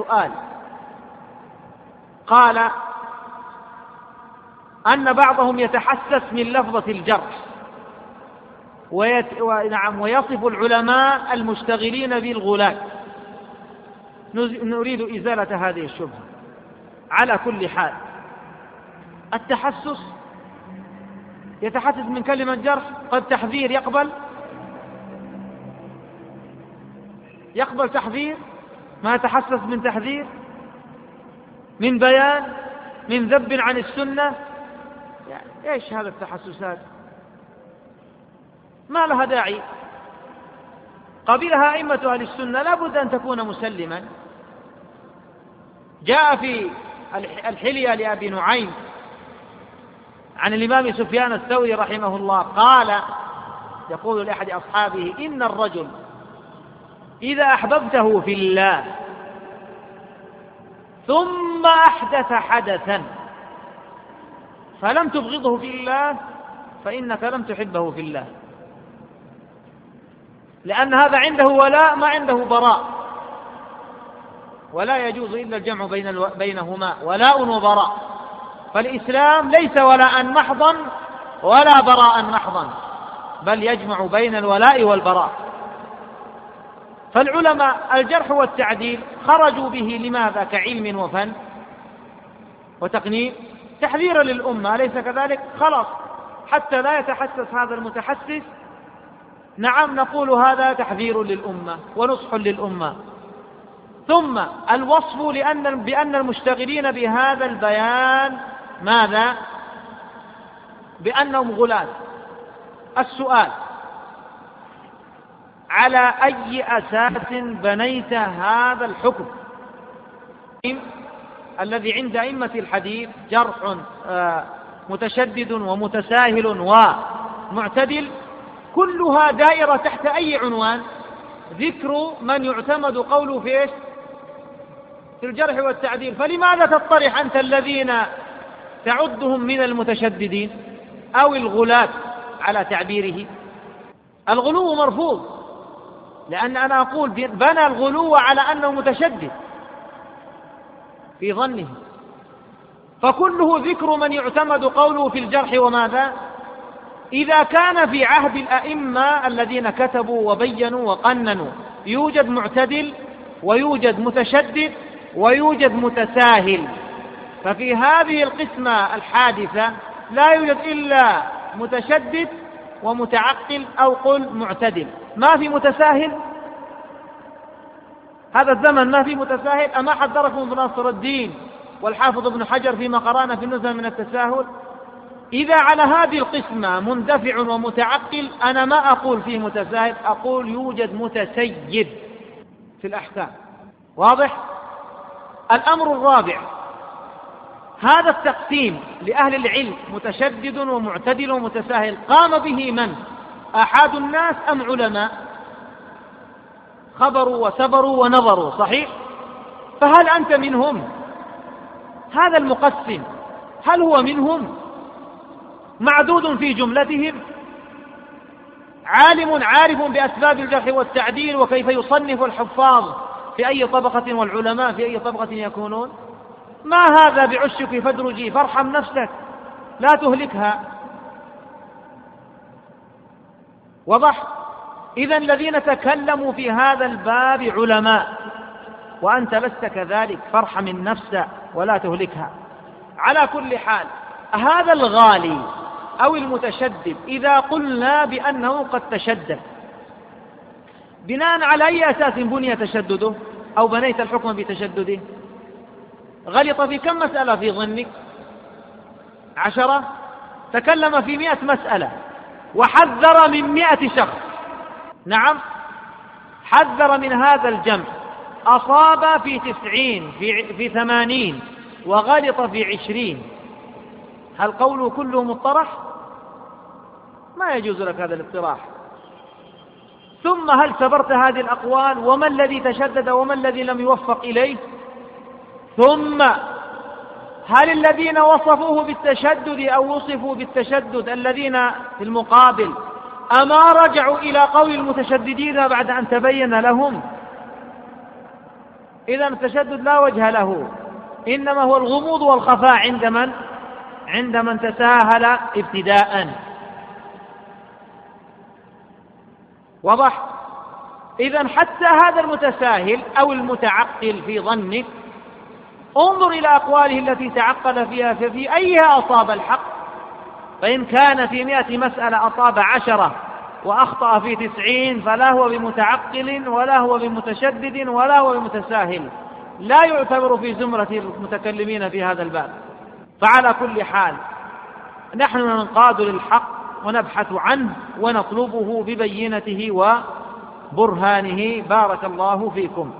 سؤال. قال أن بعضهم يتحسس من لفظة الجرح ويت... ونعم ويصف العلماء المشتغلين بالغلاة نريد إزالة هذه الشبهة. على كل حال التحسس يتحسس من كلمة جرح قد تحذير يقبل؟ يقبل تحذير؟ ما يتحسس من تحذير من بيان من ذب عن السنة؟ يعني إيش هذا التحسسات؟ ما لها داعي. قبلها أئمة أهل السنة لا بد أن تكون مسلما. جاء في الحلية لأبي نعيم عن الإمام سفيان الثوري رحمه الله قال يقول لأحد أصحابه إن الرجل إذا أحببته في الله. ثم أحدث حدثا. فلم تبغضه في الله فإنك لم تحبه في الله. لأن هذا عنده ولاء ما عنده براء. ولا يجوز إلا الجمع بين بينهما. ولاء وبراء. فالإسلام ليس ولاء محضا ولا براء محضا. بل يجمع بين الولاء والبراء. فالعلماء الجرح والتعديل خرجوا به لماذا؟ كعلم وفن وتقنين. تحذيرا للأمة أليس كذلك؟ خلاص. حتى لا يتحسس هذا المتحسس. نعم نقول هذا تحذير للأمة ونصح للأمة. ثم الوصف لأن بأن المشتغلين بهذا البيان ماذا؟ بأنهم غلاة السؤال على أي أساس بنيت هذا الحكم؟ الذي عند أئمة الحديث جرح آه، متشدد ومتساهل ومعتدل كلها دائرة تحت أي عنوان؟ ذكر من يعتمد قوله في إيش؟ في الجرح والتعديل. فلماذا تطرح أنت الذين تعدهم من المتشددين أو الغلاة على تعبيره؟ الغلو مرفوض. لأن أنا أقول بنى الغلو على أنه متشدد في ظنه. فكله ذكر من يعتمد قوله في الجرح وماذا؟ إذا كان في عهد الأئمة الذين كتبوا وبينوا وقننوا يوجد معتدل ويوجد متشدد ويوجد متساهل. ففي هذه القسمة الحادثة لا يوجد إلا متشدد ومتعقل أو قل معتدل. ما في متساهل؟ هذا الزمن ما في متساهل؟ أما حذركم ابن ناصر الدين والحافظ ابن حجر فيما قرانا في النزهة من التساهل. إذا على هذه القسمة مندفع ومتعقل أنا ما أقول فيه متساهل أقول يوجد متسيد في الأحكام. واضح؟ الأمر الرابع هذا التقسيم لأهل العلم متشدد ومعتدل ومتساهل قام به من؟ أحد الناس أم علماء؟ خبروا وسبروا ونظروا صحيح؟ فهل أنت منهم؟ هذا المقسم هل هو منهم؟ معدود في جملتهم عالم عارف بأسباب الجرح والتعديل وكيف يصنف الحفاظ في أي طبقة والعلماء في أي طبقة يكونون ما هذا بعشك فادرجي فارحم نفسك لا تهلكها. وضح إذا الذين تكلموا في هذا الباب علماء وأنت لست كذلك فارحم النفس ولا تهلكها. على كل حال هذا الغالي أو المتشدد إذا قلنا بأنه قد تشدد بناء على أي أساس بني تشدده؟ أو بنيت الحكم بتشدده؟ غلط في كم مسألة في ظنك؟ عشرة؟ تكلم في مئة مسألة. وحذر من مئة شخص. نعم. حذر من هذا الجمع. أصاب في تسعين في, في ثمانين وغلط في عشرين. هل قوله كله مطرح؟ ما يجوز لك هذا الاقتراح. ثم هل سبرت هذه الأقوال؟ وما الذي تشدد وما الذي لم يوفق إليه؟ ثم هل الذين وصفوه بالتشدد أو وصفوا بالتشدد الذين في المقابل أما رجعوا إلى قول المتشددين بعد أن تبين لهم؟ إذا التشدد لا وجه له إنما هو الغموض والخفاء عند من؟ عند من تساهل ابتداء. وضح إذا حتى هذا المتساهل أو المتعقل في ظنه انظر إلى أقواله التي تعقل فيها ففي أيها أصاب الحق؟ فإن كان في مئة مسألة أصاب عشرة وأخطأ في تسعين فلا هو بمتعقل ولا هو بمتشدد ولا هو بمتساهل. لا يعتبر في زمرة المتكلمين في هذا الباب. فعلى كل حال نحن ننقاد للحق ونبحث عنه ونطلبه ببينته وبرهانه. بارك الله فيكم.